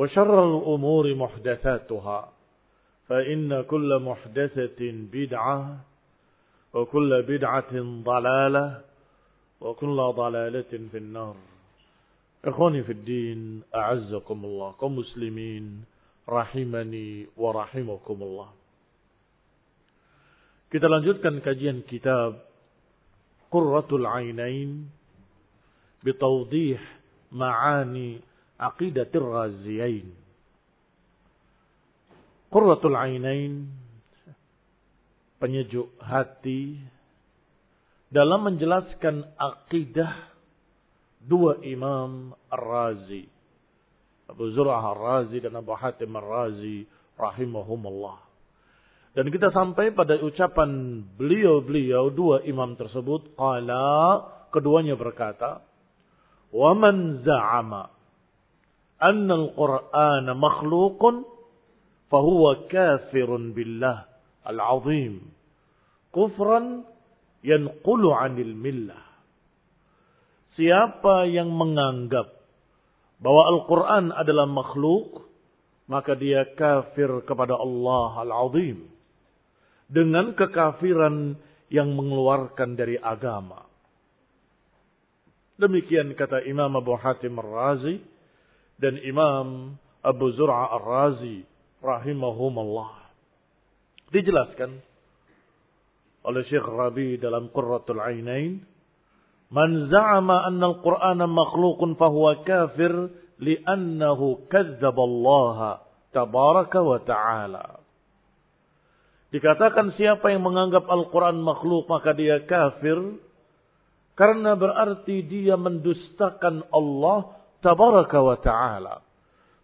وشر الأمور محدثاتها فإن كل محدثة بدعة وكل بدعة ضلالة وكل ضلالة في النار. إخواني في الدين أعزكم الله كمسلمين رحمني ورحمكم الله. Kita lanjutkan kajian kitab Qurratul Ainain bitawdih ma'ani aqidatir raziyain. Qurratul Ainain penyejuk hati dalam menjelaskan akidah dua imam Ar-Razi. Abu Zur'ah Ar-Razi dan Abu Hatim Ar-Razi rahimahumullah. Dan kita sampai pada ucapan beliau-beliau dua imam tersebut. Qala keduanya berkata. Wa man za'ama anna al-Qur'an makhlukun fahuwa kafirun billah al-azim. Kufran yanqulu anil millah. Siapa yang menganggap bahwa Al-Quran adalah makhluk, maka dia kafir kepada Allah Al-Azim dengan kekafiran yang mengeluarkan dari agama. Demikian kata Imam Abu Hatim Ar-Razi dan Imam Abu Zur'a Ar-Razi rahimahumullah. Dijelaskan oleh Syekh Rabi dalam Qurratul Ainain, "Man za'ama anna al-Qur'ana makhluqun fahuwa kafir li'annahu kadzdzaba Allah tabaraka wa ta'ala." Dikatakan siapa yang menganggap Al-Quran makhluk maka dia kafir. Karena berarti dia mendustakan Allah tabaraka wa ta'ala.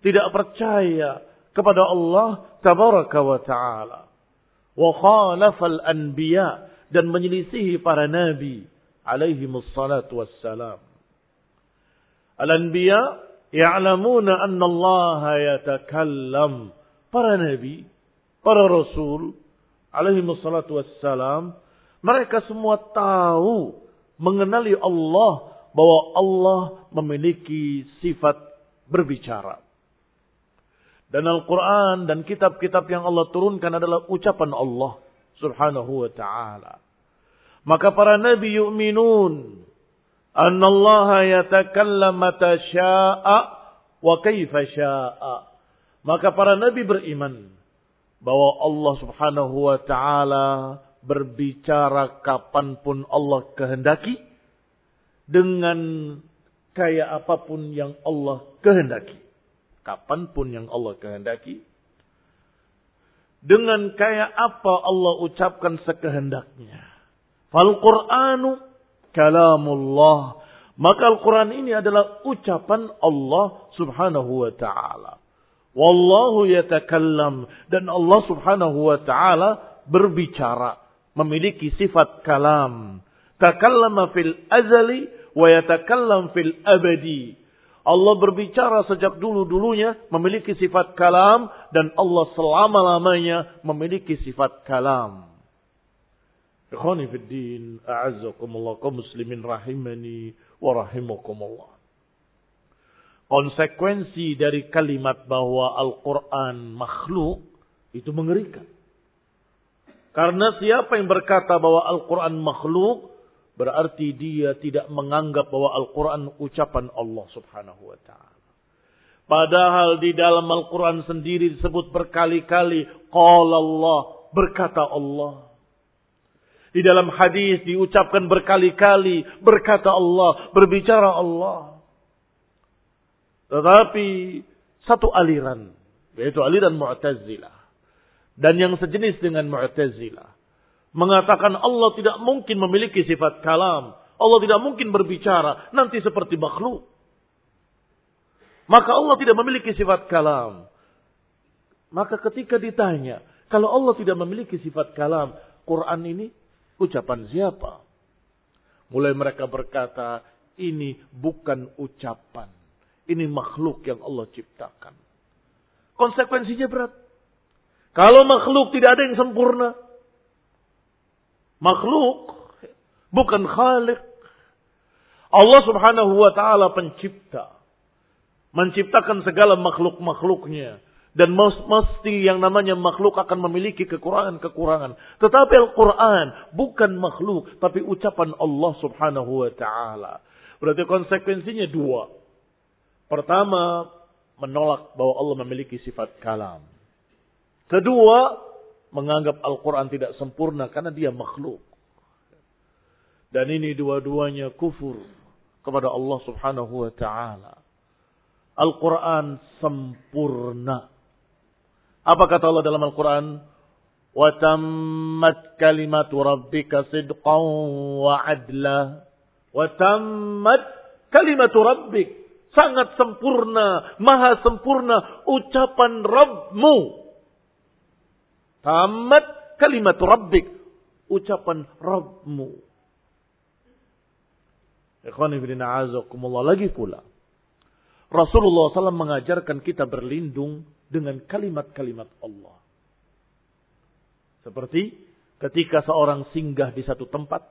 Tidak percaya kepada Allah tabaraka wa ta'ala. Wa khalafal anbiya. Dan menyelisihi para nabi. Alaihi mussalatu wassalam. Al-anbiya ya'lamuna anna Allah yatakallam. Para nabi, para rasul, alaihi wassalatu wassalam, mereka semua tahu mengenali Allah bahwa Allah memiliki sifat berbicara. Dan Al-Quran dan kitab-kitab yang Allah turunkan adalah ucapan Allah subhanahu wa ta'ala. Maka para nabi yu'minun. Anna Allah yatakallam mata sya'a wa kaifa sya'a. Maka para nabi beriman. Bahwa Allah subhanahu wa ta'ala berbicara kapan pun Allah kehendaki. Dengan kayak apa pun yang Allah kehendaki kapan pun yang Allah kehendaki. Dengan kayak apa Allah ucapkan sekehendaknya. Fal Qur'anu kalamullah. Maka Al-Quran ini adalah ucapan Allah subhanahu wa ta'ala. Wallahu yatakallam. Dan Allah subhanahu wa ta'ala berbicara. Memiliki sifat kalam. Takallama fil azali wa yatakallam fil abadi. Allah berbicara sejak dulu-dulunya memiliki sifat kalam dan Allah selama-lamanya memiliki sifat kalam. Ikhwani fi din, a'azzakumullah kaum muslimin rahimani wa rahimakumullah. Konsekuensi dari kalimat bahwa Al-Quran makhluk itu mengerikan. Karena siapa yang berkata bahwa Al-Quran makhluk, Berarti dia tidak menganggap bahwa Al-Quran ucapan Allah subhanahu wa ta'ala. Padahal di dalam Al-Quran sendiri disebut berkali-kali. Qala Allah, berkata Allah. Di dalam hadis diucapkan berkali-kali. Berkata Allah, berbicara Allah. Tetapi satu aliran. Yaitu aliran Mu'tazilah. Dan yang sejenis dengan Mu'tazilah mengatakan Allah tidak mungkin memiliki sifat kalam. Allah tidak mungkin berbicara nanti seperti makhluk. Maka Allah tidak memiliki sifat kalam. Maka ketika ditanya, kalau Allah tidak memiliki sifat kalam, Quran ini ucapan siapa? Mulai mereka berkata, ini bukan ucapan. Ini makhluk yang Allah ciptakan. Konsekuensinya berat. Kalau makhluk tidak ada yang sempurna, makhluk, bukan khalik. Allah subhanahu wa ta'ala pencipta. Menciptakan segala makhluk-makhluknya. Dan mesti yang namanya makhluk akan memiliki kekurangan-kekurangan. Tetapi Al-Quran bukan makhluk. Tapi ucapan Allah subhanahu wa ta'ala. Berarti konsekuensinya dua. Pertama, menolak bahwa Allah memiliki sifat kalam. Kedua, menganggap Al-Quran tidak sempurna karena dia makhluk. Dan ini dua-duanya kufur kepada Allah subhanahu wa ta'ala. Al-Quran sempurna. Apa kata Allah dalam Al-Quran? وَتَمَّتْ كَلِمَةُ رَبِّكَ صِدْقًا وَعَدْلًا وَتَمَّتْ كَلِمَةُ رَبِّكَ Sangat sempurna, maha sempurna ucapan Rabbmu Tamat kalimat Rabbik. Ucapan Rabbmu. Lagi pula. Rasulullah SAW mengajarkan kita berlindung dengan kalimat-kalimat Allah. Seperti ketika seorang singgah di satu tempat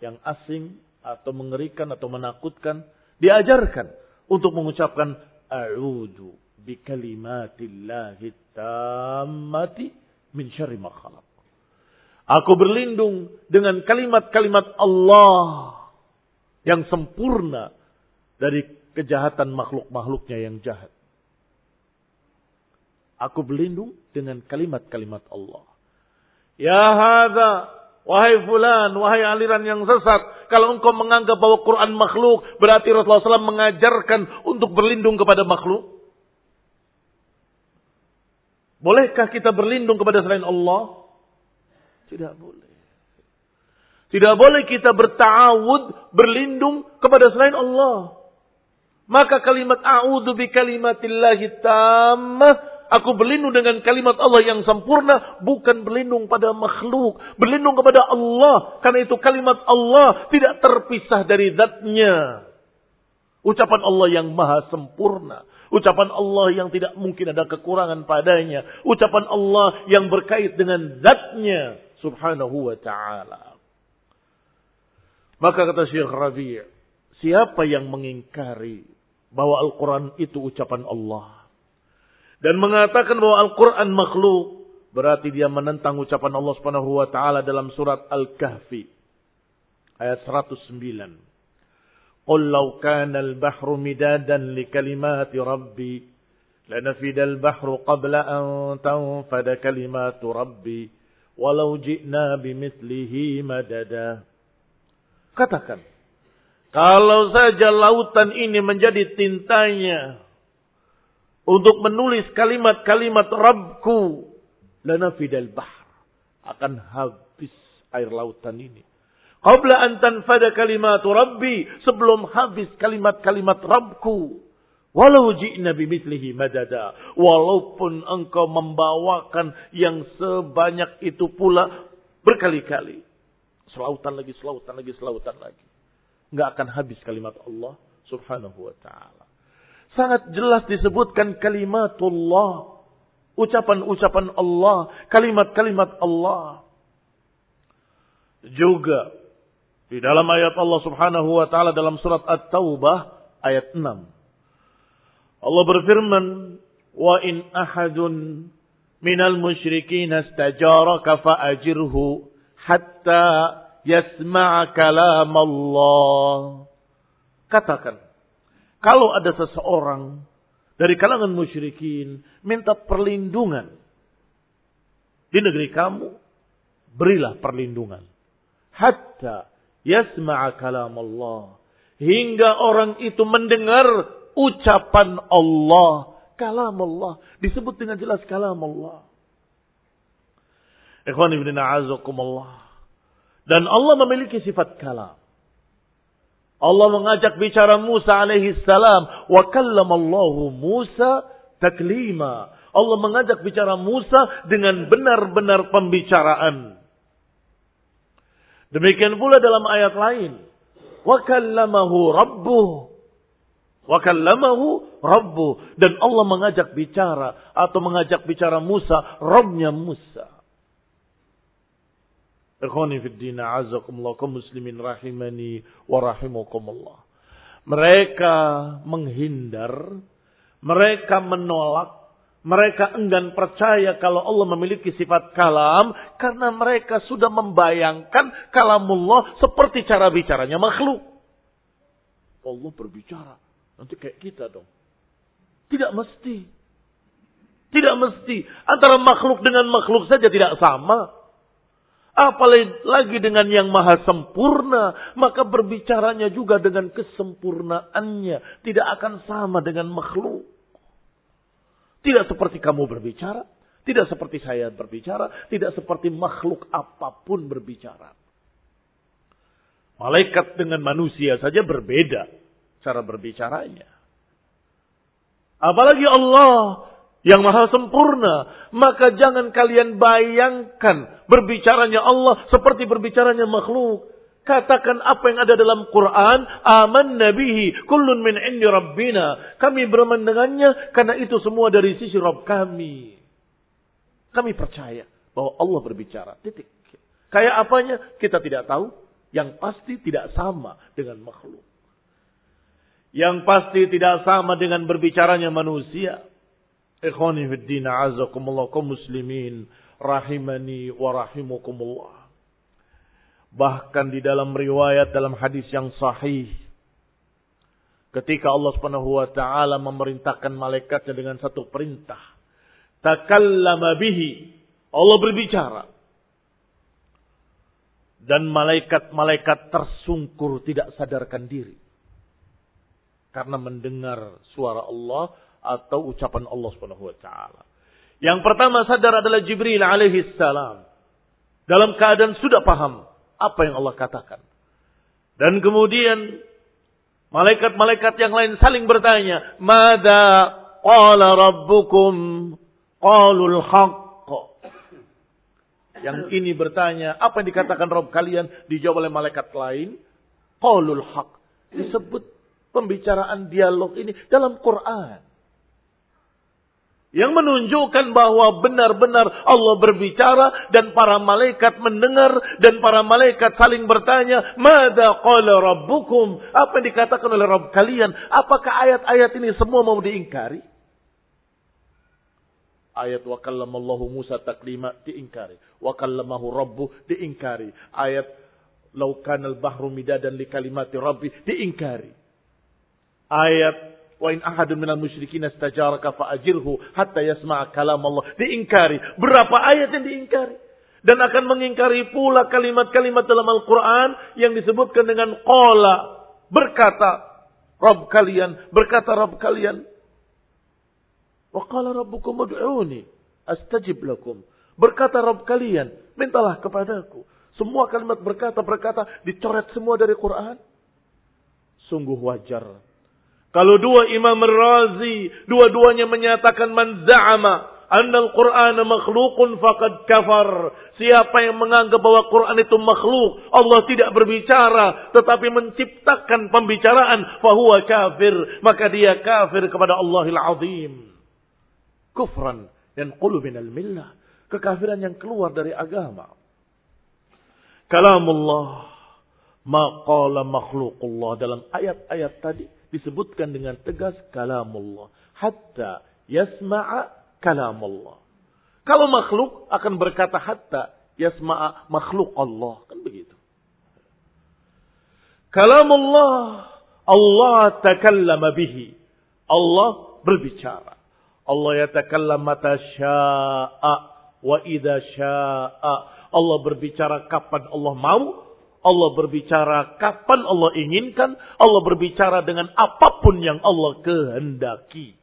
yang asing atau mengerikan atau menakutkan, diajarkan untuk mengucapkan a'udzu bi kalimatillahi tammati min syarri ma khalaq. Aku berlindung dengan kalimat-kalimat Allah yang sempurna dari kejahatan makhluk-makhluknya yang jahat. Aku berlindung dengan kalimat-kalimat Allah. Ya hadza wahai fulan, wahai aliran yang sesat, kalau engkau menganggap bahwa Quran makhluk, berarti Rasulullah SAW mengajarkan untuk berlindung kepada makhluk. Bolehkah kita berlindung kepada selain Allah? Tidak boleh. Tidak boleh kita bertawud, berlindung kepada selain Allah. Maka kalimat a'udhu bi kalimatillahi tammah. Aku berlindung dengan kalimat Allah yang sempurna. Bukan berlindung pada makhluk. Berlindung kepada Allah. Karena itu kalimat Allah tidak terpisah dari zatnya. Ucapan Allah yang maha sempurna. Ucapan Allah yang tidak mungkin ada kekurangan padanya. Ucapan Allah yang berkait dengan zatnya. Subhanahu wa ta'ala. Maka kata Syekh Rabi' siapa yang mengingkari bahwa Al-Quran itu ucapan Allah. dan mengatakan bahwa Al-Quran makhluk, berarti dia menentang ucapan Allah Subhanahu wa taala dalam surat Al-Kahfi ayat 109. قل لو كان البحر مدادا لكلمات ربي لنفد البحر قبل أن تنفد كلمات ربي ولو جئنا بمثله مددا Katakan, kalau saja lautan ini menjadi tintanya untuk menulis kalimat-kalimat Rabbku, lanafidal bahr. Akan habis air lautan ini. Qabla an tanfada kalimat Rabbi. Sebelum habis kalimat-kalimat Rabbku. Walau ji'na bimithlihi madada. Walaupun engkau membawakan yang sebanyak itu pula berkali-kali. Selautan lagi, selautan lagi, selautan lagi. Enggak akan habis kalimat Allah subhanahu wa ta'ala. Sangat jelas disebutkan kalimatullah. Ucapan-ucapan Allah. Kalimat-kalimat Allah. Juga di dalam ayat Allah Subhanahu wa taala dalam surat At-Taubah ayat 6. Allah berfirman, "Wa in ahadun minal musyrikin istajaraka fa'ajirhu hatta yasma'a kalam Allah." Katakan, kalau ada seseorang dari kalangan musyrikin minta perlindungan di negeri kamu, berilah perlindungan. Hatta yasma'a kalam Allah. Hingga orang itu mendengar ucapan Allah. Kalam Allah. Disebut dengan jelas kalam Allah. Ikhwan ibn a'azakumullah. Dan Allah memiliki sifat kalam. Allah mengajak bicara Musa alaihi salam. Wa kallamallahu Musa taklima. Allah mengajak bicara Musa dengan benar-benar pembicaraan. Demikian pula dalam ayat lain. Wa kallamahu rabbuh. Wa kallamahu rabbuh. Dan Allah mengajak bicara atau mengajak bicara Musa, Rabbnya Musa. Ikhwani fid din azakumullah muslimin rahimani wa rahimakumullah. Mereka menghindar, mereka menolak mereka enggan percaya kalau Allah memiliki sifat kalam karena mereka sudah membayangkan kalamullah seperti cara bicaranya makhluk. Allah berbicara. Nanti kayak kita dong. Tidak mesti. Tidak mesti. Antara makhluk dengan makhluk saja tidak sama. Apalagi dengan yang maha sempurna. Maka berbicaranya juga dengan kesempurnaannya. Tidak akan sama dengan makhluk. Tidak seperti kamu berbicara, tidak seperti saya berbicara, tidak seperti makhluk apa pun berbicara. Malaikat dengan manusia saja berbeda cara berbicaranya. Apalagi Allah yang maha sempurna. Maka jangan kalian bayangkan berbicaranya Allah seperti berbicaranya makhluk. Katakan apa yang ada dalam Quran. Aman nabihi. Kullun min indi rabbina. Kami beraman dengannya. Karena itu semua dari sisi Rabb kami. Kami percaya bahwa Allah berbicara. Titik. Kayak apanya kita tidak tahu. Yang pasti tidak sama dengan makhluk. Yang pasti tidak sama dengan berbicaranya manusia. Ikhwani fiddina azakumullah muslimin. Rahimani wa rahimukumullah. Bahkan di dalam riwayat dalam hadis yang sahih. Ketika Allah subhanahu wa ta'ala memerintahkan malaikatnya dengan satu perintah. Takallama bihi. Allah berbicara. Dan malaikat-malaikat tersungkur tidak sadarkan diri. Karena mendengar suara Allah atau ucapan Allah subhanahu wa ta'ala. Yang pertama sadar adalah Jibril alaihi salam. Dalam keadaan sudah paham apa yang Allah katakan. Dan kemudian malaikat-malaikat yang lain saling bertanya, "Mada qala rabbukum?" Qalul haqq. Yang ini bertanya, apa yang dikatakan Rob kalian? Dijawab oleh malaikat lain, qalul haqq. Disebut pembicaraan dialog ini dalam Quran. Yang menunjukkan bahwa benar-benar Allah berbicara dan para malaikat mendengar dan para malaikat saling bertanya, "Mada qala rabbukum?" Apa yang dikatakan oleh Rabb kalian? Apakah ayat-ayat ini semua mau diingkari? Ayat wa kallamallahu Musa taklima diingkari. Wa kallamahu rabbu diingkari. Ayat lau kanal bahru midadan li kalimati rabbi diingkari. Ayat wa in ahadun minal musyrikin istajaraka fa'ajirhu hatta yasma'a kalam Allah diingkari. Berapa ayat yang diingkari? Dan akan mengingkari pula kalimat-kalimat dalam Al-Quran yang disebutkan dengan qala. Berkata Rabb kalian, berkata Rabb kalian, Wa qala rabbukum ud'uni astajib lakum. Berkata Rabb kalian, mintalah kepadaku. Semua kalimat berkata-berkata dicoret semua dari Quran. Sungguh wajar. Kalau dua Imam Razi, dua-duanya menyatakan man za'ama anna al-Quran makhlukun faqad kafar. Siapa yang menganggap bahwa Quran itu makhluk, Allah tidak berbicara tetapi menciptakan pembicaraan, fahuwa kafir, maka dia kafir kepada Allahil Azim. Kufran dan minal millah, kekafiran yang keluar dari agama. Kalamullah maqala makhluqullah dalam ayat-ayat tadi disebutkan dengan tegas kalamullah hatta yasma'a kalam Allah. Kalau makhluk akan berkata hatta yasma'a makhluk Allah. Kan begitu. Kalam Allah. Allah takallama bihi. Allah berbicara. Allah yatakallam mata sya'a wa idha sya'a. Allah berbicara kapan Allah mau. Allah berbicara kapan Allah inginkan. Allah berbicara dengan apa pun yang Allah kehendaki.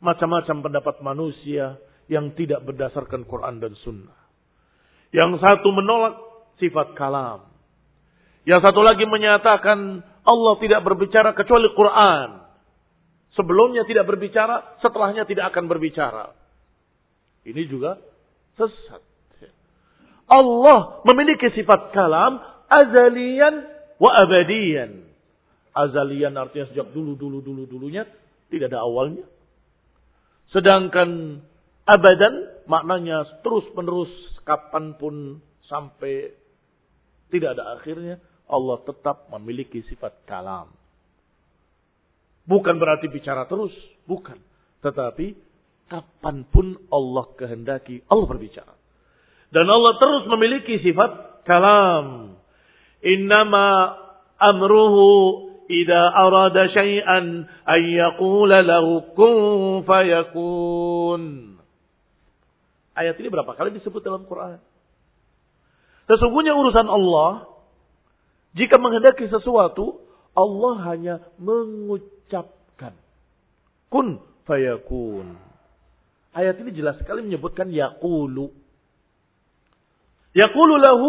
Macam-macam pendapat manusia yang tidak berdasarkan Quran dan Sunnah. Yang satu menolak sifat kalam. Yang satu lagi menyatakan Allah tidak berbicara kecuali Quran. Sebelumnya tidak berbicara, setelahnya tidak akan berbicara. Ini juga sesat. Allah memiliki sifat kalam azalian wa abadian. Azalian artinya sejak dulu, dulu, dulu, dulunya. Tidak ada awalnya. Sedangkan abadan maknanya terus menerus kapan pun sampai tidak ada akhirnya. Allah tetap memiliki sifat kalam. Bukan berarti bicara terus. Bukan. Tetapi kapan pun Allah kehendaki Allah berbicara. Dan Allah terus memiliki sifat kalam. Innama amruhu ida arada syai'an an yaqula lahu kun fayakun. Ayat ini berapa kali disebut dalam Quran? Sesungguhnya urusan Allah, jika menghendaki sesuatu, Allah hanya mengucapkan. Kun fayakun. Ayat ini jelas sekali menyebutkan yakulu. Yakulu lahu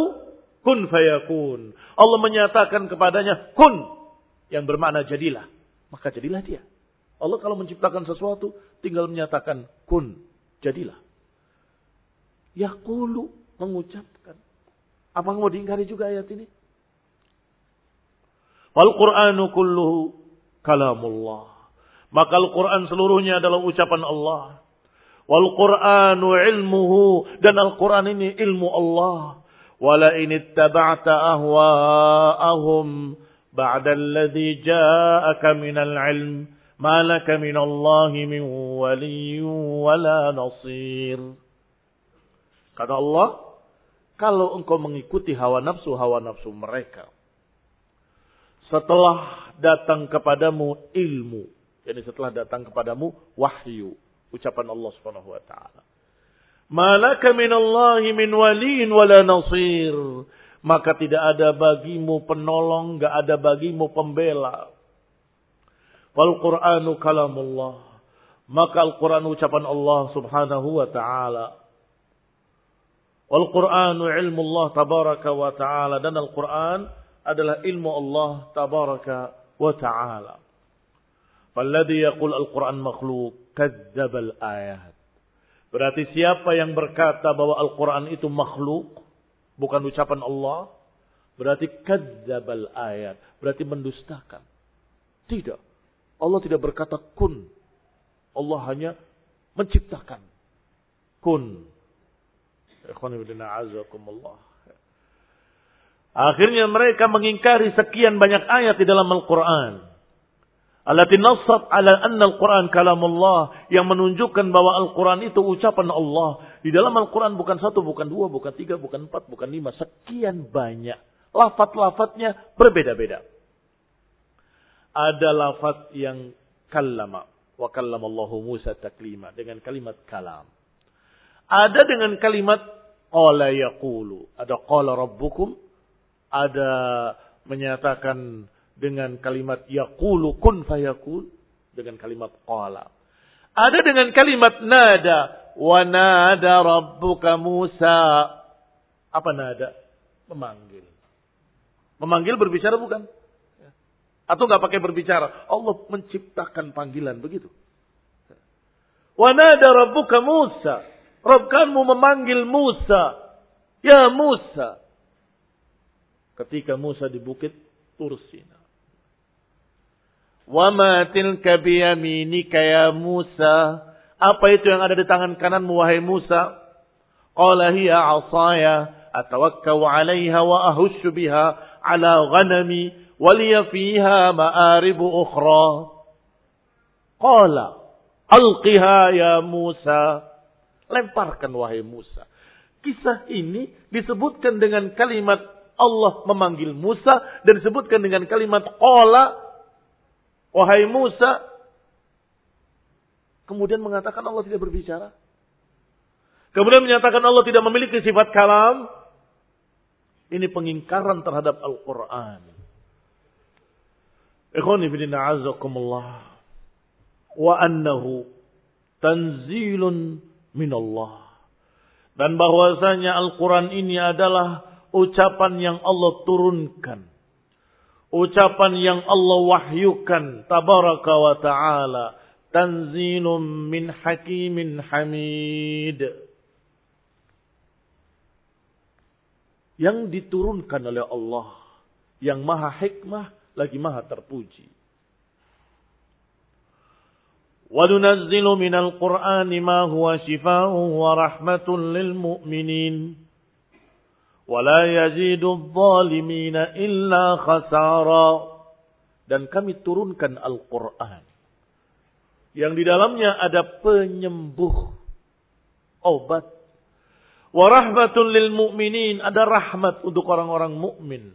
kun fayakun. Allah menyatakan kepadanya kun yang bermakna jadilah, maka jadilah dia. Allah kalau menciptakan sesuatu tinggal menyatakan kun, jadilah. Yaqulu mengucapkan. Apa mau diingkari juga ayat ini? Wal Qur'anu kulluhu kalamullah. Maka Al-Quran seluruhnya adalah ucapan Allah. Wal Qur'anu ilmuhu dan Al-Qur'an ini ilmu Allah. Wala in ittaba'ta ahwa'ahum ba'da alladhi ja'aka minal ilm ma laka minallahi min waliyyin wala nasir. Kata Allah, kalau engkau mengikuti hawa nafsu-hawa nafsu mereka, setelah datang kepadamu ilmu, jadi yani setelah datang kepadamu wahyu, ucapan Allah Subhanahu wa taala malaka min Allah min waliin wala nasir maka tidak ada bagimu penolong, gak ada bagimu pembela. Wal Qur'anu kalamullah. Maka Al-Quran ucapan Allah subhanahu wa ta'ala. Wal Qur'anu ilmu Allah tabaraka wa ta'ala. Dan Al-Quran adalah ilmu Allah tabaraka wa ta'ala. Falladhi yaqul Al-Quran makhluk. Kadzabal ayat. Berarti siapa yang berkata bahwa Al-Quran itu makhluk bukan ucapan Allah, berarti kadzabal ayat, berarti mendustakan. Tidak. Allah tidak berkata kun. Allah hanya menciptakan. Kun. Akhirnya mereka mengingkari sekian banyak ayat di dalam Al-Quran. Allati nassat ala anna al-Quran kalamullah. Yang menunjukkan bahwa Al-Quran itu ucapan Allah. Di dalam Al-Quran bukan satu, bukan dua, bukan tiga, bukan empat, bukan lima. Sekian banyak. Lafat-lafatnya berbeda-beda. Ada lafat yang kallama. Wa kallamallahu Musa taklima. Dengan kalimat kalam. Ada dengan kalimat qala yaqulu. Ada qala rabbukum. Ada menyatakan dengan kalimat yaqulu kun fayakun. Dengan kalimat qala. Ada dengan kalimat nada. Wa nada rabbuka Musa. Apa nada? Memanggil. Memanggil berbicara bukan? Atau nggak pakai berbicara. Allah menciptakan panggilan begitu. Wa nada rabbuka Musa. Rabb memanggil Musa. Ya Musa. Ketika Musa di bukit Tursina. Wa ma tilka biyaminika ya Musa. Apa itu yang ada di tangan kananmu wahai Musa? Qala hiya 'asaya atawakkau 'alaiha wa ahussu biha 'ala ghanami waliya fiha ma'aribu ukhra. Qala, alqiha ya Musa. Lemparkan wahai Musa. Kisah ini disebutkan dengan kalimat Allah memanggil Musa dan disebutkan dengan kalimat qala wahai Musa. Kemudian mengatakan Allah tidak berbicara. Kemudian menyatakan Allah tidak memiliki sifat kalam. Ini pengingkaran terhadap Al-Quran. Ikhwani bidina azakumullah. Wa annahu tanzilun minallah. Dan bahwasanya Al-Quran ini adalah ucapan yang Allah turunkan ucapan yang Allah wahyukan tabaraka wa taala. Tanzilum min hakimin hamid. Yang diturunkan oleh Allah. Yang maha hikmah lagi maha terpuji. Wadunazzilu minal qur'ani ma huwa ما wa rahmatun lil mu'minin. ولا يزيد الظالمين illa khasara. Dan kami turunkan Al-Quran. Yang di dalamnya ada penyembuh. Obat. Warahmatun lil mu'minin. Ada rahmat untuk orang-orang mukmin.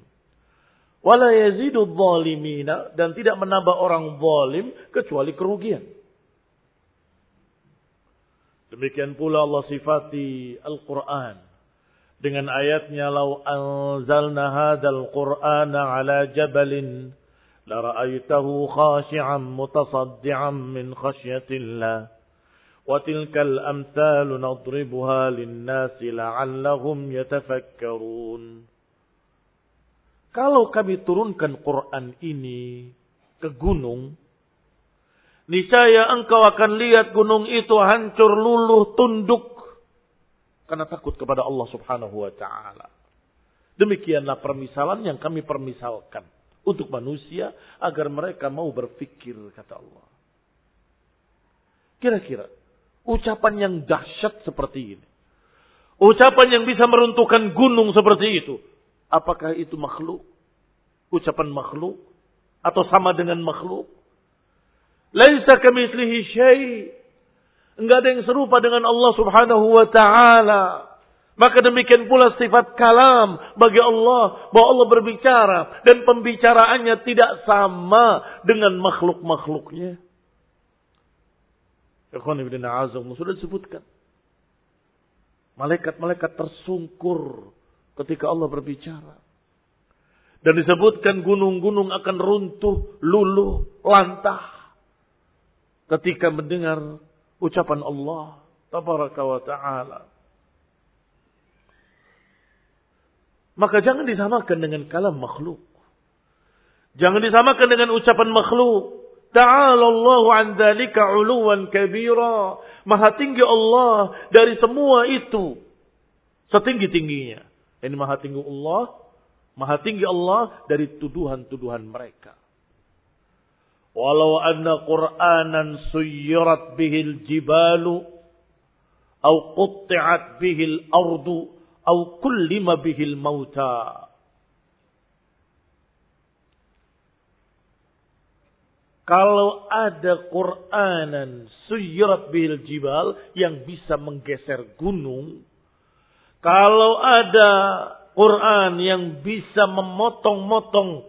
Wala yazidu zalimina. Dan tidak menambah orang zalim kecuali kerugian. Demikian pula Allah sifati Al-Quran dengan ayatnya lau anzalna hadzal qur'ana ala jabalin la ra'aitahu khashi'an mutasaddian min khasyatillah. Wa tilkal amsalu nadribuha lin-nasi la'allahum yatafakkarun. Kalau kami turunkan Quran ini ke gunung, niscaya engkau akan lihat gunung itu hancur luluh tunduk karena takut kepada Allah Subhanahu wa taala. Demikianlah permisalan yang kami permisalkan untuk manusia agar mereka mau berpikir kata Allah. Kira-kira ucapan yang dahsyat seperti ini. Ucapan yang bisa meruntuhkan gunung seperti itu Apakah itu makhluk? Ucapan makhluk? Atau sama dengan makhluk? Laisa kamitslihi syai. Enggak ada yang serupa dengan Allah Subhanahu wa taala. Maka demikian pula sifat kalam bagi Allah bahwa Allah berbicara dan pembicaraannya tidak sama dengan makhluk-makhluknya. Ikhwan ibn sudah disebutkan. Malaikat-malaikat tersungkur ketika Allah berbicara. Dan disebutkan gunung-gunung akan runtuh, luluh, lantah. Ketika mendengar ucapan Allah. Tabaraka wa ta'ala. Maka jangan disamakan dengan kalam makhluk. Jangan disamakan dengan ucapan makhluk. Ta'ala Allah an dhalika uluwan kabira. Maha tinggi Allah dari semua itu. Setinggi-tingginya. Ini maha tinggi Allah, maha tinggi Allah dari tuduhan-tuduhan mereka. Walau anna Qur'anan suyirat bihil jibalu, au qutti'at bihil ardu, au kullima bihil mauta. Kalau ada Quranan suyirat bil jibal yang bisa menggeser gunung. Kalau ada Quran yang bisa memotong-motong,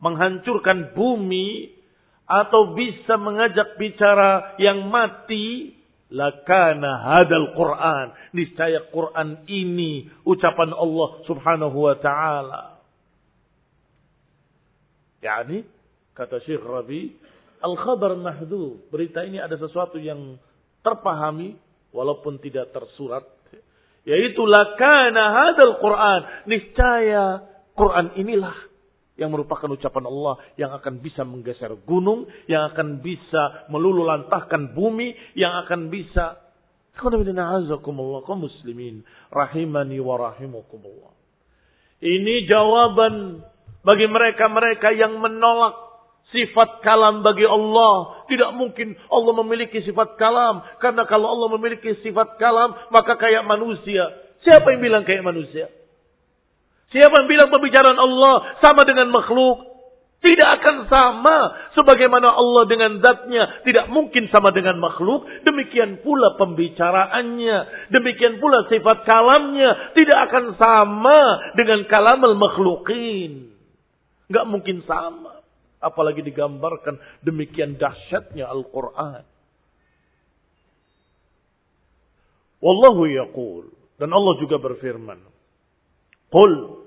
menghancurkan bumi. Atau bisa mengajak bicara yang mati. Lakana hadal Quran. Niscaya Quran ini ucapan Allah subhanahu wa ta'ala. Yani, kata Syekh Rabi, Al-khabar mahdu. Berita ini ada sesuatu yang terpahami walaupun tidak tersurat. Yaitu lakana hadal Quran. Niscaya Quran inilah yang merupakan ucapan Allah yang akan bisa menggeser gunung, yang akan bisa melulu lantahkan bumi, yang akan bisa kaum muslimin rahimani wa rahimakumullah. Ini jawaban bagi mereka-mereka yang menolak sifat kalam bagi Allah. Tidak mungkin Allah memiliki sifat kalam. Karena kalau Allah memiliki sifat kalam, maka kayak manusia. Siapa yang bilang kayak manusia? Siapa yang bilang pembicaraan Allah sama dengan makhluk? Tidak akan sama sebagaimana Allah dengan zatnya. Tidak mungkin sama dengan makhluk. Demikian pula pembicaraannya. Demikian pula sifat kalamnya. Tidak akan sama dengan kalam al-makhlukin. Gak mungkin sama. Apalagi digambarkan demikian dahsyatnya Al-Quran. Wallahu yaqul. Dan Allah juga berfirman. Qul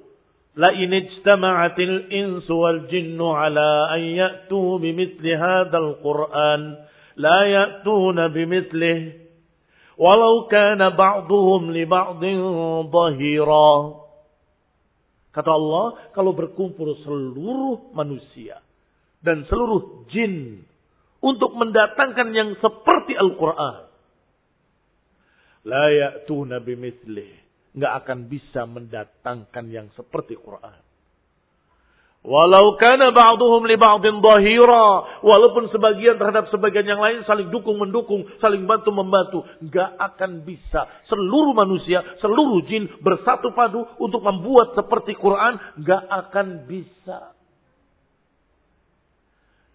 ijtama'atil insu wal jinnu ala an ya'tu bimithli hadzal Qur'an la ya'tuna bimithlihi walau kana ba'duhum li ba'din dhahira. Kata Allah, kalau berkumpul seluruh manusia dan seluruh jin untuk mendatangkan yang seperti Al-Quran. La ya'tuna bimithli. Nggak akan bisa mendatangkan yang seperti Quran. Walau kana ba'duhum li ba'din dhahira. Walaupun sebagian terhadap sebagian yang lain saling dukung-mendukung, saling bantu-membantu. Nggak akan bisa seluruh manusia, seluruh jin bersatu padu untuk membuat seperti Quran. Nggak akan bisa.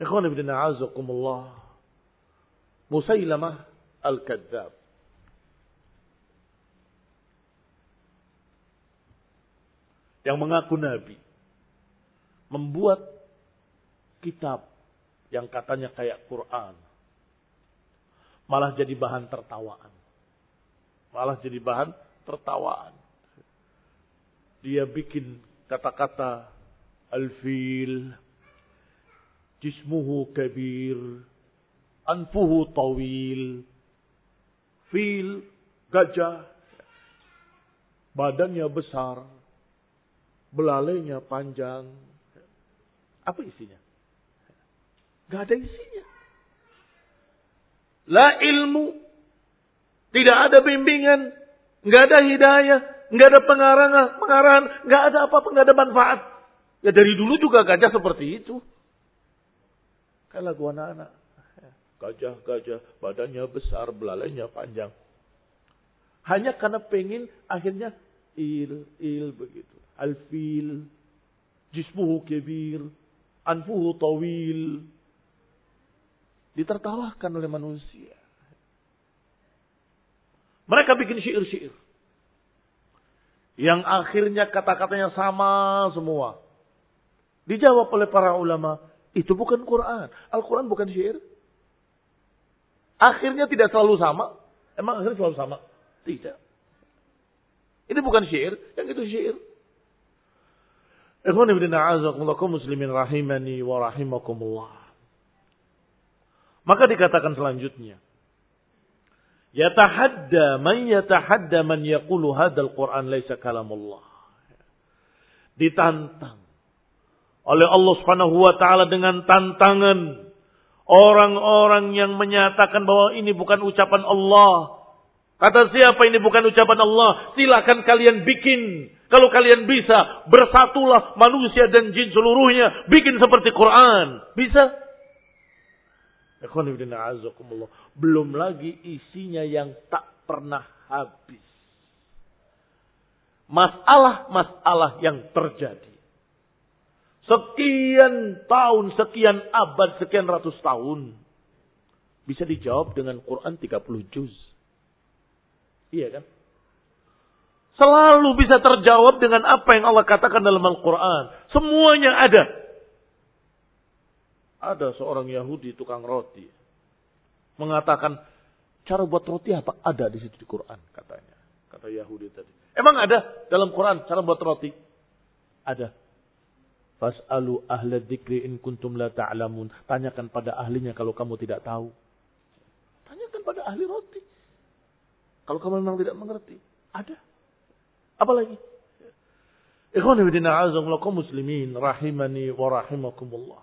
Ikhwan ibn a'azakumullah. Musailamah al-kadzab. Yang mengaku nabi. Membuat kitab yang katanya kayak Quran. Malah jadi bahan tertawaan. Malah jadi bahan tertawaan. Dia bikin kata-kata al-fil, jismuhu kabir, anfuhu tawil, fil, gajah, badannya besar, belalainya panjang. Apa isinya? Gak ada isinya. La ilmu, tidak ada bimbingan, nggak ada hidayah, nggak ada pengarahan, pengarahan, nggak ada apa-apa, nggak ada manfaat. Ya dari dulu juga gajah seperti itu. Kan lagu anak-anak. Gajah-gajah, badannya besar, belalainya panjang. Hanya karena pengen akhirnya il, il begitu. Alfil, jismuhu kebir, anfuhu tawil. Ditertawakan oleh manusia. Mereka bikin syair-syair. Yang akhirnya kata-katanya sama semua. Dijawab oleh para ulama. Itu bukan Quran. Al-Quran bukan syair. Akhirnya tidak selalu sama. Emang akhirnya selalu sama? Tidak. Ini bukan syair, yang itu syair. Ikhwan ibn muslimin rahimani wa rahimakumullah. Maka dikatakan selanjutnya. Yatahadda man yatahadda man yaqulu hadal Quran laisa kalamullah. Ditantang oleh Allah Subhanahu wa taala dengan tantangan orang-orang yang menyatakan bahwa ini bukan ucapan Allah. Kata siapa ini bukan ucapan Allah? Silakan kalian bikin. Kalau kalian bisa, bersatulah manusia dan jin seluruhnya. Bikin seperti Quran. Bisa? Belum lagi isinya yang tak pernah habis. Masalah-masalah yang terjadi Sekian tahun, sekian abad, sekian ratus tahun. Bisa dijawab dengan Quran 30 juz. Iya kan? Selalu bisa terjawab dengan apa yang Allah katakan dalam Al-Quran. Semuanya ada. Ada seorang Yahudi tukang roti. Mengatakan, cara buat roti apa? Ada di situ di Quran katanya. Kata Yahudi tadi. Emang ada dalam Quran cara buat roti? Ada. Fas'alu ahla dzikri in kuntum la ta'lamun. Tanyakan pada ahlinya kalau kamu tidak tahu. Tanyakan pada ahli roti. Kalau kamu memang tidak mengerti. Ada. Apalagi? Ikhwan ibn a'azamullakum muslimin rahimani wa rahimakumullah.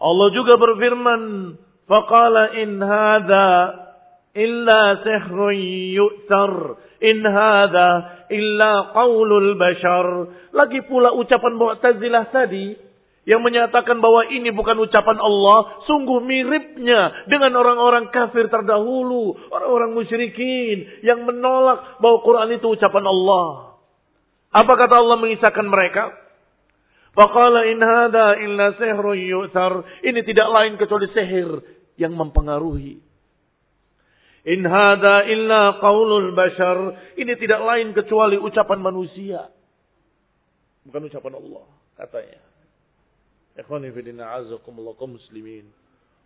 Allah juga berfirman, "Faqala in hadha illa sihrun yu'tar, in hadha illa qaulul bashar." Lagi pula ucapan Mu'tazilah tadi yang menyatakan bahwa ini bukan ucapan Allah, sungguh miripnya dengan orang-orang kafir terdahulu, orang-orang musyrikin yang menolak bahwa Quran itu ucapan Allah. Apa kata Allah mengisahkan mereka? Faqala in hadha illa sihrun yu'thar. Ini tidak lain kecuali sihir yang mempengaruhi. In hadha illa qaulul bashar. Ini tidak lain kecuali ucapan manusia. Bukan ucapan Allah, katanya. Ikhwani fidina azakumullah kaum muslimin.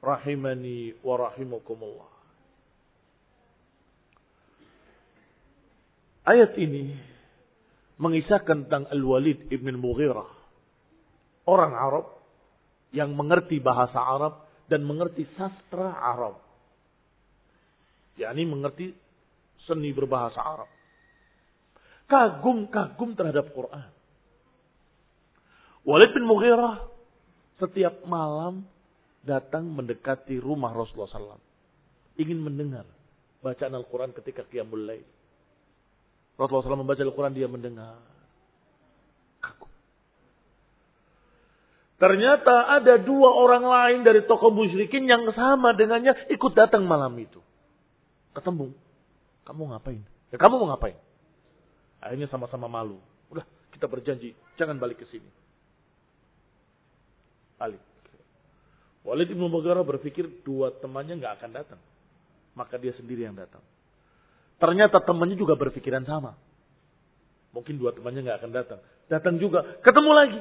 Rahimani wa rahimakumullah. Ayat ini mengisahkan tentang Al-Walid ibn Mughirah. Orang Arab yang mengerti bahasa Arab dan mengerti sastra Arab. yakni mengerti seni berbahasa Arab. Kagum-kagum terhadap Quran. Walid bin Mughirah setiap malam datang mendekati rumah Rasulullah SAW. Ingin mendengar bacaan Al-Quran ketika Qiyamul Lail. Rasulullah SAW membaca Al-Quran, dia mendengar. Ternyata ada dua orang lain dari tokoh musyrikin yang sama dengannya ikut datang malam itu. Ketemu. Kamu ngapain? Ya kamu mau ngapain? Akhirnya sama-sama malu. Udah, kita berjanji, jangan balik ke sini. Balik. Walid ibn Mughirah berpikir dua temannya nggak akan datang. Maka dia sendiri yang datang. Ternyata temannya juga berpikiran sama. Mungkin dua temannya nggak akan datang. Datang juga. Ketemu lagi.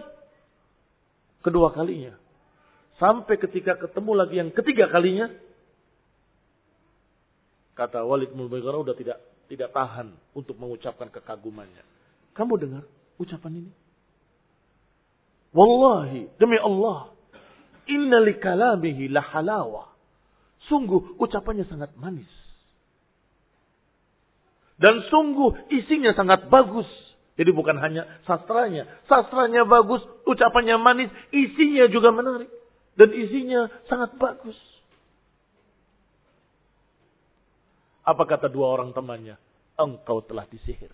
Kedua kalinya. Sampai ketika ketemu lagi yang ketiga kalinya. Kata Walid bin Mughirah udah tidak tidak tahan untuk mengucapkan kekagumannya. Kamu dengar ucapan ini? Wallahi, demi Allah. Inna li kalamihi la halawa. Sungguh ucapannya sangat manis. Dan sungguh isinya sangat bagus. Jadi bukan hanya sastranya. Sastranya bagus, ucapannya manis, isinya juga menarik. Dan isinya sangat bagus. Apa kata dua orang temannya? Engkau telah disihir.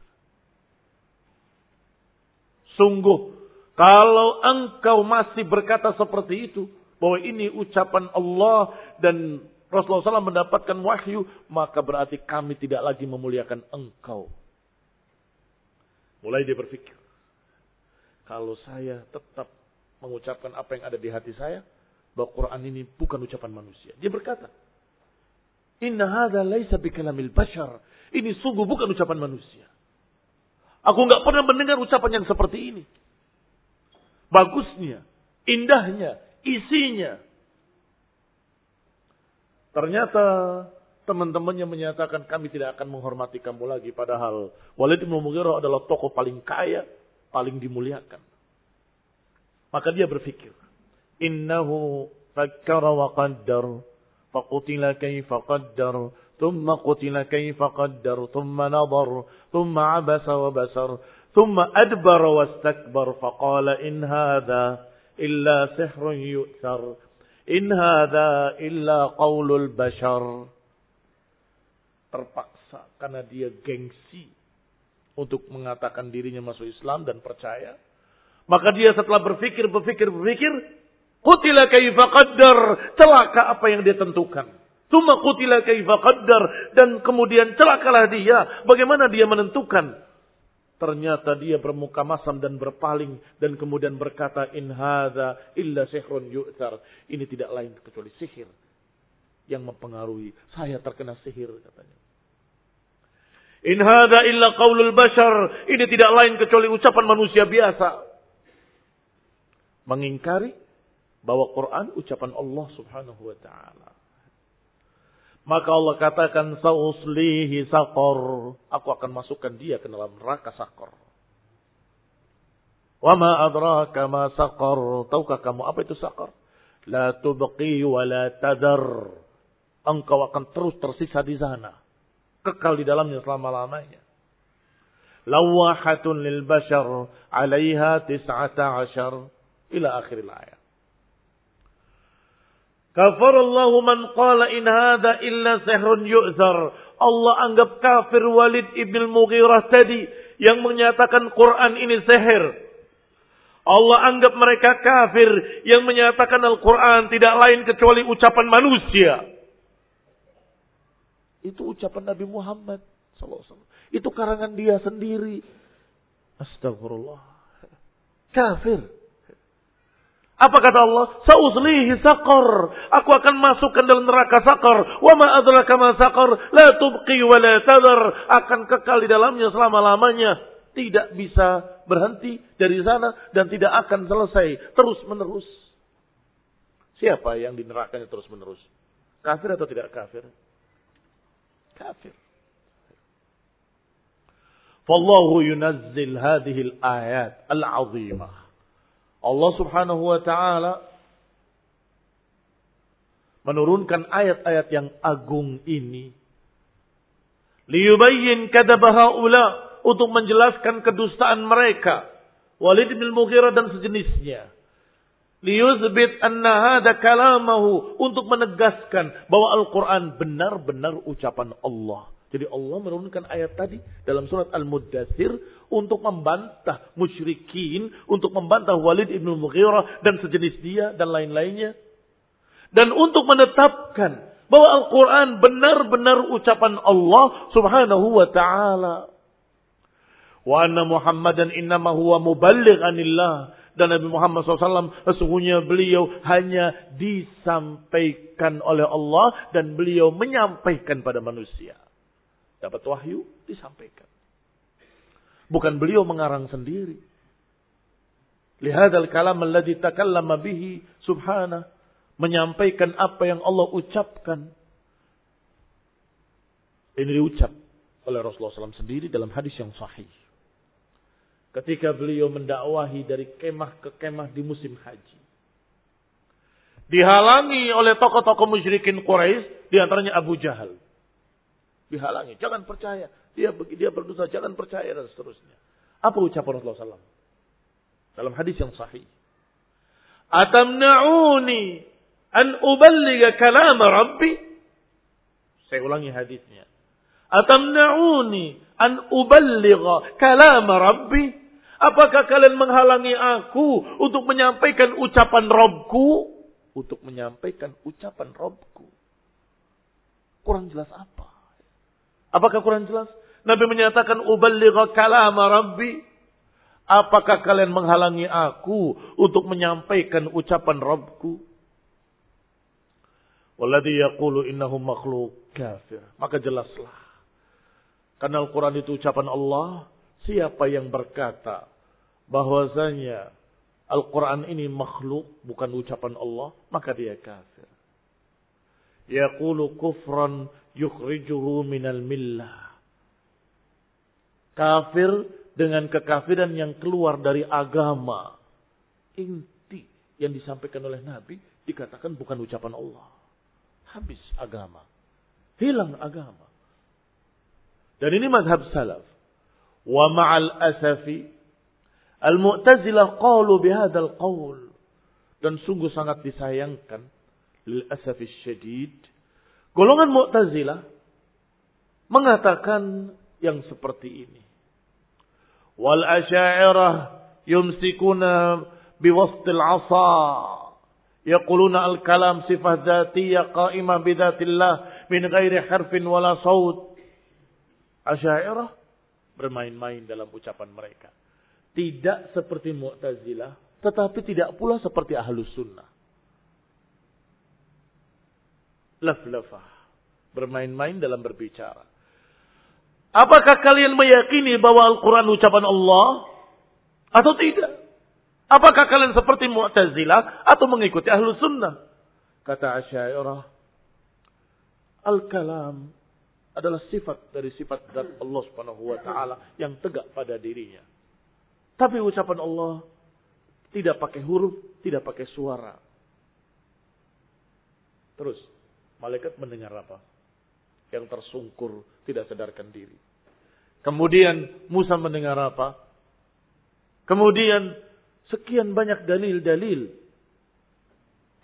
Sungguh kalau engkau masih berkata seperti itu, bahwa ini ucapan Allah dan Rasulullah SAW mendapatkan wahyu, maka berarti kami tidak lagi memuliakan engkau. Mulai dia berpikir, kalau saya tetap mengucapkan apa yang ada di hati saya, bahwa Quran ini bukan ucapan manusia. Dia berkata, Inna hadha laisa bikalamil bashar. Ini sungguh bukan ucapan manusia. Aku nggak pernah mendengar ucapan yang seperti ini bagusnya, indahnya, isinya. Ternyata teman-temannya menyatakan kami tidak akan menghormati kamu lagi. Padahal Walid bin Mughirah adalah tokoh paling kaya, paling dimuliakan. Maka dia berpikir, Innahu fakkara wa qaddar, faqutila kaifa qaddar, ثم قتل كيف قدر ثم نظر ثم عبس وبسر ثم أدبر واستكبر فقال إن هذا إلا سحر يؤثر إن هذا إلا قول البشر terpaksa karena dia gengsi untuk mengatakan dirinya masuk Islam dan percaya maka dia setelah berpikir berpikir berpikir kutila kaifa qaddar celaka apa yang dia tentukan Tuma kutila kaifa qaddar dan kemudian celakalah dia bagaimana dia menentukan Ternyata dia bermuka masam dan berpaling dan kemudian berkata in hadza illa sihrun yu'thar. Ini tidak lain kecuali sihir yang mempengaruhi. Saya terkena sihir katanya. In hadza illa qaulul bashar. Ini tidak lain kecuali ucapan manusia biasa. Mengingkari bahwa Quran ucapan Allah Subhanahu wa taala. Maka Allah katakan sauslihi saqar. Aku akan masukkan dia ke dalam neraka saqar. Wa ma adraka ma saqar. Tahukah kamu apa itu saqar? La tubqi wa la tadar. Engkau akan terus tersisa di sana. Kekal di dalamnya selama-lamanya. Lawahatun lil bashar. Alaiha tis'ata ashar. Ila akhir ayat. Kafarallahu man qala in hadha illa sihrun yu'zar. Allah anggap kafir Walid ibn Mughirah tadi yang menyatakan Quran ini sihir. Allah anggap mereka kafir yang menyatakan Al-Quran tidak lain kecuali ucapan manusia. Itu ucapan Nabi Muhammad Itu karangan dia sendiri. Astagfirullah. Kafir. Apa kata Allah? Sauslihi saqar. Aku akan masukkan dalam neraka saqar. Wa ma adraka ma saqar. La tubqi wa la tadar. Akan kekal di dalamnya selama-lamanya. Tidak bisa berhenti dari sana dan tidak akan selesai terus menerus. Siapa yang di nerakanya terus menerus? Kafir atau tidak kafir? Kafir. Fallahu yunazzil hadhihi al-ayat al-azimah Allah Subhanahu wa taala menurunkan ayat-ayat yang agung ini. Liyubayyin kadabaha ula untuk menjelaskan kedustaan mereka. Walid bin Mughirah dan sejenisnya. Liyuzbit anna hada kalamahu untuk menegaskan bahwa Al-Qur'an benar-benar ucapan Allah jadi Allah menurunkan ayat tadi dalam surat Al-Muddathir untuk membantah musyrikin, untuk membantah Walid ibn Mughirah dan sejenis dia dan lain-lainnya. Dan untuk menetapkan bahwa Al-Quran benar-benar ucapan Allah subhanahu wa ta'ala. Wa anna Muhammadan innama huwa muballigh anillah. Dan Nabi Muhammad SAW sesungguhnya beliau hanya disampaikan oleh Allah dan beliau menyampaikan pada manusia. Dapat wahyu, disampaikan. Bukan beliau mengarang sendiri. Lihadal kalam alladhi takallama bihi subhana. Menyampaikan apa yang Allah ucapkan. Ini diucap oleh Rasulullah SAW sendiri dalam hadis yang sahih. Ketika beliau mendakwahi dari kemah ke kemah di musim haji. Dihalangi oleh tokoh-tokoh musyrikin Quraisy, di antaranya Abu Jahal dihalangi. Jangan percaya. Dia dia berdosa, jangan percaya dan seterusnya. Apa ucapan Rasulullah SAW? Dalam hadis yang sahih. Atamna'uni an uballiga kalam Rabbi? Saya ulangi hadisnya. Atamna'uni an uballiga kalam Rabbi? Apakah kalian menghalangi aku untuk menyampaikan ucapan Robku? Untuk menyampaikan ucapan Robku. Kurang jelas apa? Apakah Quran jelas? Nabi menyatakan uballigha kalama rabbi. Apakah kalian menghalangi aku untuk menyampaikan ucapan Rabbku? Walladhi yaqulu innahu makhluk kafir. Maka jelaslah. Karena Al-Quran itu ucapan Allah. Siapa yang berkata bahwasanya Al-Quran ini makhluk bukan ucapan Allah. Maka dia kafir. Yaqulu kufran yukhrijuhu minal millah. Kafir dengan kekafiran yang keluar dari agama. Inti yang disampaikan oleh Nabi dikatakan bukan ucapan Allah. Habis agama. Hilang agama. Dan ini madhab salaf. Wa ma'al asafi. Al-Mu'tazilah qalu bihadal qawl. Dan sungguh sangat disayangkan. Lil asafi syadid Golongan Mu'tazilah mengatakan yang seperti ini. Wal asy'ariyah yumsikuna biwastil asa. Yaquluna al-kalam sifat dzatiyah qa'imah bidzatillah min ghairi harfin wala saut. Asy'ariyah bermain-main dalam ucapan mereka. Tidak seperti Mu'tazilah, tetapi tidak pula seperti Ahlus Sunnah. Laf-lafah. Bermain-main dalam berbicara. Apakah kalian meyakini bahwa Al-Quran ucapan Allah? Atau tidak? Apakah kalian seperti Mu'tazilah atau mengikuti Ahlus Sunnah? Kata Asyairah, Al-Kalam adalah sifat dari sifat zat Allah Subhanahu wa taala yang tegak pada dirinya. Tapi ucapan Allah tidak pakai huruf, tidak pakai suara. Terus malaikat mendengar apa? Yang tersungkur, tidak sadarkan diri. Kemudian Musa mendengar apa? Kemudian sekian banyak dalil-dalil.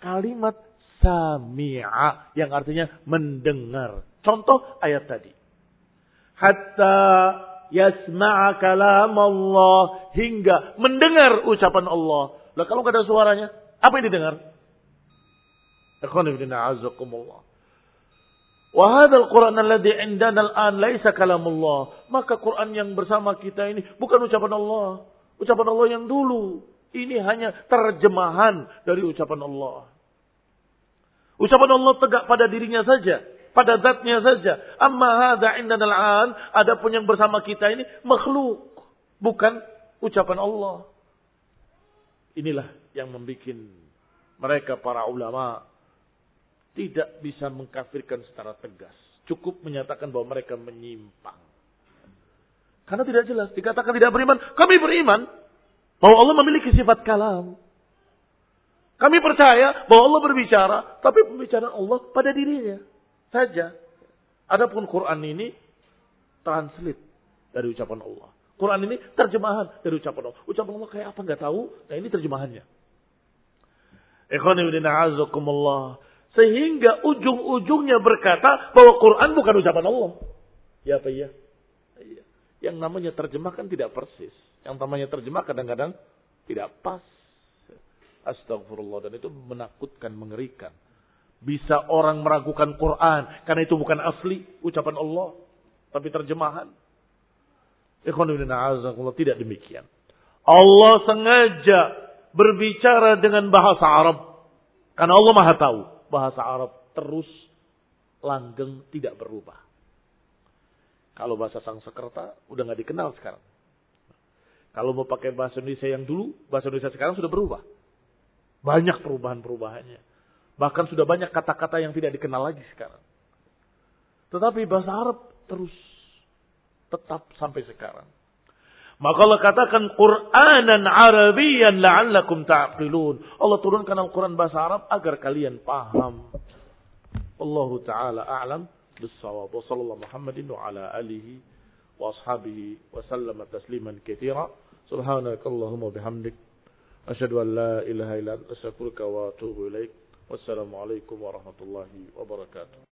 Kalimat sami'a yang artinya mendengar. Contoh ayat tadi. Hatta yasma'a kalam Allah hingga mendengar ucapan Allah. Lah kalau nggak ada suaranya, apa yang didengar? Wa hadzal Qur'an alladhi indana al-an laisa kalamullah. Maka Quran yang bersama kita ini bukan ucapan Allah, ucapan Allah yang dulu. Ini hanya terjemahan dari ucapan Allah. Ucapan Allah tegak pada dirinya saja, pada zatnya saja. Amma hadza indana al-an, adapun yang bersama kita ini makhluk, bukan ucapan Allah. Inilah yang membuat mereka para ulama tidak bisa mengkafirkan secara tegas. Cukup menyatakan bahwa mereka menyimpang. Karena tidak jelas. Dikatakan tidak beriman. Kami beriman. Bahwa Allah memiliki sifat kalam. Kami percaya bahwa Allah berbicara, tapi pembicaraan Allah pada dirinya saja. Adapun Quran ini translate dari ucapan Allah. Quran ini terjemahan dari ucapan Allah. Ucapan Allah kayak apa nggak tahu. Nah ini terjemahannya. Sehingga ujung-ujungnya berkata bahwa Quran bukan ucapan Allah. Ya apa iya? iya. Yang namanya terjemahkan tidak persis. Yang namanya terjemah kadang-kadang tidak pas. Astagfirullah. Dan itu menakutkan, mengerikan. Bisa orang meragukan Quran. Karena itu bukan asli ucapan Allah. Tapi terjemahan. Tidak demikian. Allah sengaja berbicara dengan bahasa Arab. Karena Allah maha tahu. Bahasa Arab terus langgeng tidak berubah. Kalau bahasa Sangsekerta udah nggak dikenal sekarang. Kalau mau pakai bahasa Indonesia yang dulu, bahasa Indonesia sekarang sudah berubah. Banyak perubahan-perubahannya. Bahkan sudah banyak kata-kata yang tidak dikenal lagi sekarang. Tetapi bahasa Arab terus tetap sampai sekarang. Maka Allah katakan Quranan Arabian la'allakum ta'qilun. Allah turunkan Al-Quran bahasa Arab agar kalian paham. Allah Ta'ala a'lam bis-sawab. Wa sallallahu Muhammadin wa ala alihi wa ashabihi wa sallama tasliman kathira. Subhanakallahumma bihamdik. Asyhadu an la ilaha illa anta astaghfiruka wa atubu ilaik. Wassalamualaikum warahmatullahi wabarakatuh.